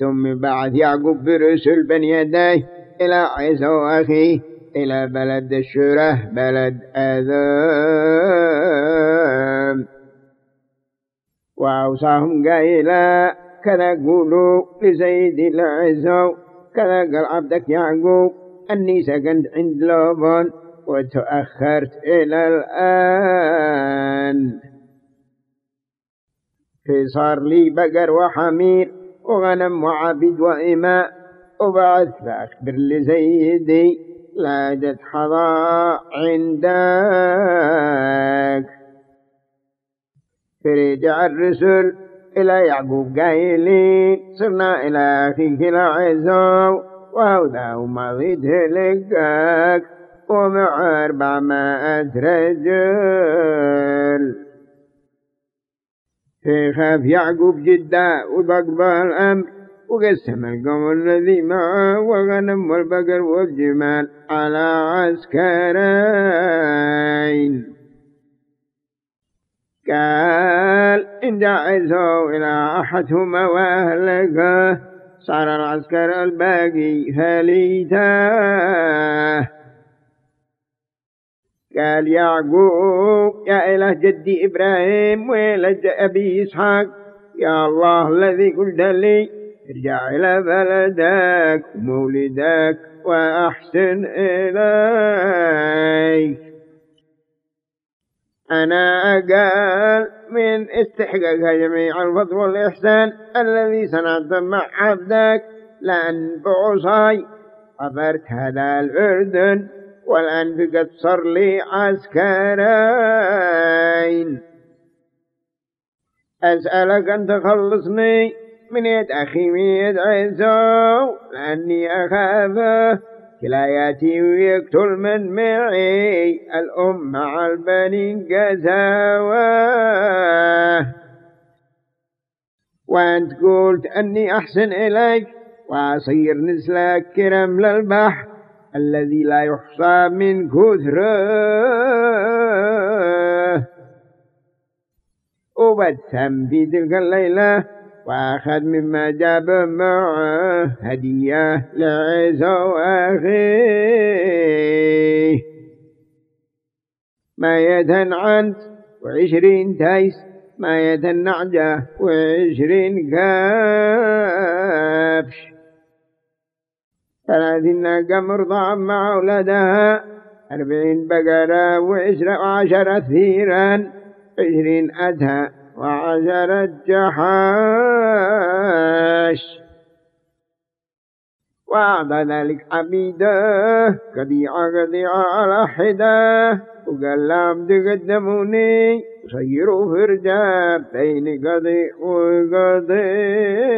ثم بعث يعقوب برسل بن يديه إلى عيسى وأخيه إلى بلد الشره بلد آذام وأوصاهم قائلا كذا قولوا لسيد العزو كذا قال عبدك يعقوب أني سكنت عند لوبون وتأخرت إلى الآن. في صار لي بقر وحمير وغنم وعبد وإماء. وبعث فأخبر لسيدي لا جد حظى عندك. فرجع الرسل إلى يعقوب قايلين صرنا إلى أخيك العزو وهو مضيت لقاك ومع أربعمائة رجل. فخاف يعقوب جدا وضق الأمر وقسم القوم الذي معه والغنم والبقر والجمال على عسكرين. قال إن دعيته إلى أحدهما وأهلكه صار العسكر الباقي فليتاه قال يعقوب يا إله جدي إبراهيم وإله أبي إسحاق؟ يا الله الذي قلت لي ارجع إلى بلدك ومولدك وأحسن إليك. أنا أقل من استحقاق جميع الفضل والإحسان الذي صنعت مع عبدك لأن بعصاي عبرت هذا الأردن والآن قد صار لي عسكرين. أسألك أن تخلصني من يد أخي من يد عيسو لأني أخافه كلا يأتي ويقتل من معي الأم مع البنين قساوة وأنت قلت أني أحسن إليك وأصير نسلك كرم للبحر. الذي لا يحصى من كثره وبتسم في تلك الليلة وأخذ مما جاب معه هدية لعيسى وأخيه ما يدهن عنت وعشرين تيس ما يدهن نعجة وعشرين كابش ثلاثين مرضعة مع أولادها أربعين بقرة وعشرة ثيرا عشرين أدهى وعجل الجحاش وأعطى ذلك عبيده. قديعة قديعة على حده. وقال لهم تقدموني صيروا في بين قضيع وقضيع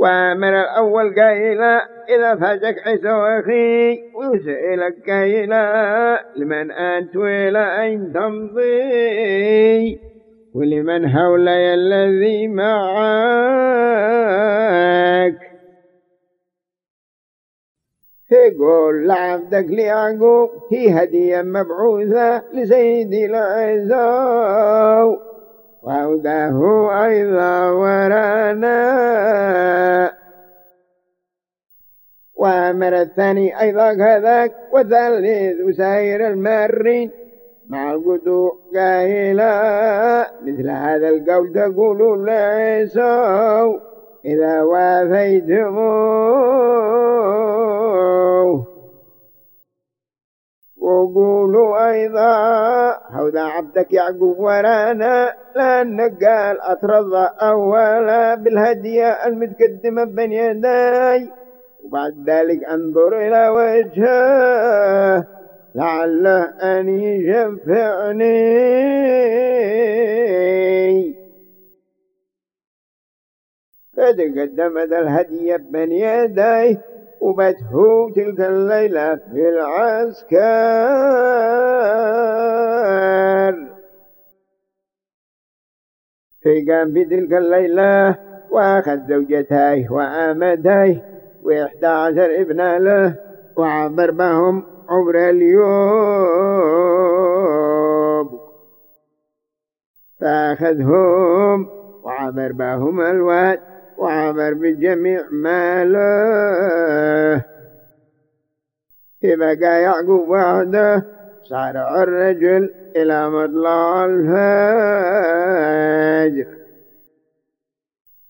وامر الأول قائلا إذا فاجك عيسى أخي وسئلك قائلا لمن أنت وإلى أين تمضي؟ ولمن حولي الذي معك؟ تقول لعبدك ليعقوب هي هدية مبعوثة لسيدي العزو وهداه أيضا ورانا. وأمر الثاني أيضا كذاك وثالث وسائر المارين. مع القطوع قائلا مثل هذا القول تقول ليسوا إذا وافيتموه أيضا. هذا عبدك يعقوب ورانا. لأنك قال أترضى أولا بالهدية المتقدمة بين يدي. وبعد ذلك أنظر إلى وجهه. لعله أن يشفعني. فتقدمت الهدية بين يديه وبته تلك الليلة في العسكر. فقام في تلك الليلة وأخذ زوجتيه وآمتيه وإحدى عشر ابنا له وعبر بهم عبر اليوم. فأخذهم وعبر بهم الواد وعبر بجميع ماله. بقى يعقوب وحده صار الرجل إلى مطلع الفجر.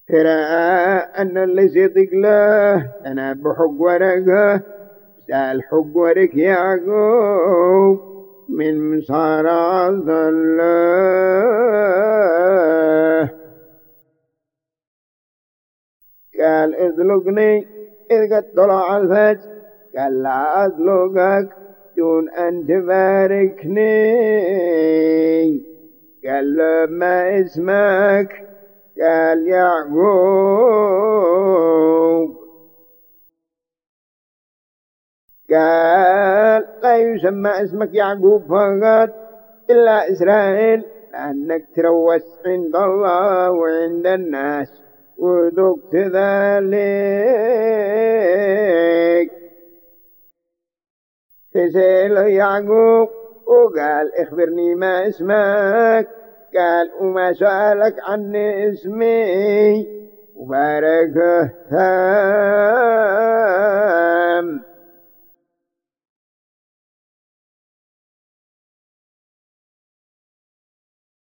فرأى أن اللي صدق له أنا بحق ورقة سأل حق ورق يعقوب من مصارع الله قال اطلقني إذ قد طلع الفجر. قال لا أطلقك. دون أن تباركني. قال له ما اسمك؟ قال يعقوب. قال لا يسمى اسمك يعقوب فقط إلا إسرائيل لأنك تروس عند الله وعند الناس وذقت ذلك. فسأل يعقوب وقال اخبرني ما اسمك قال وما سألك عني اسمي وباركه ثاني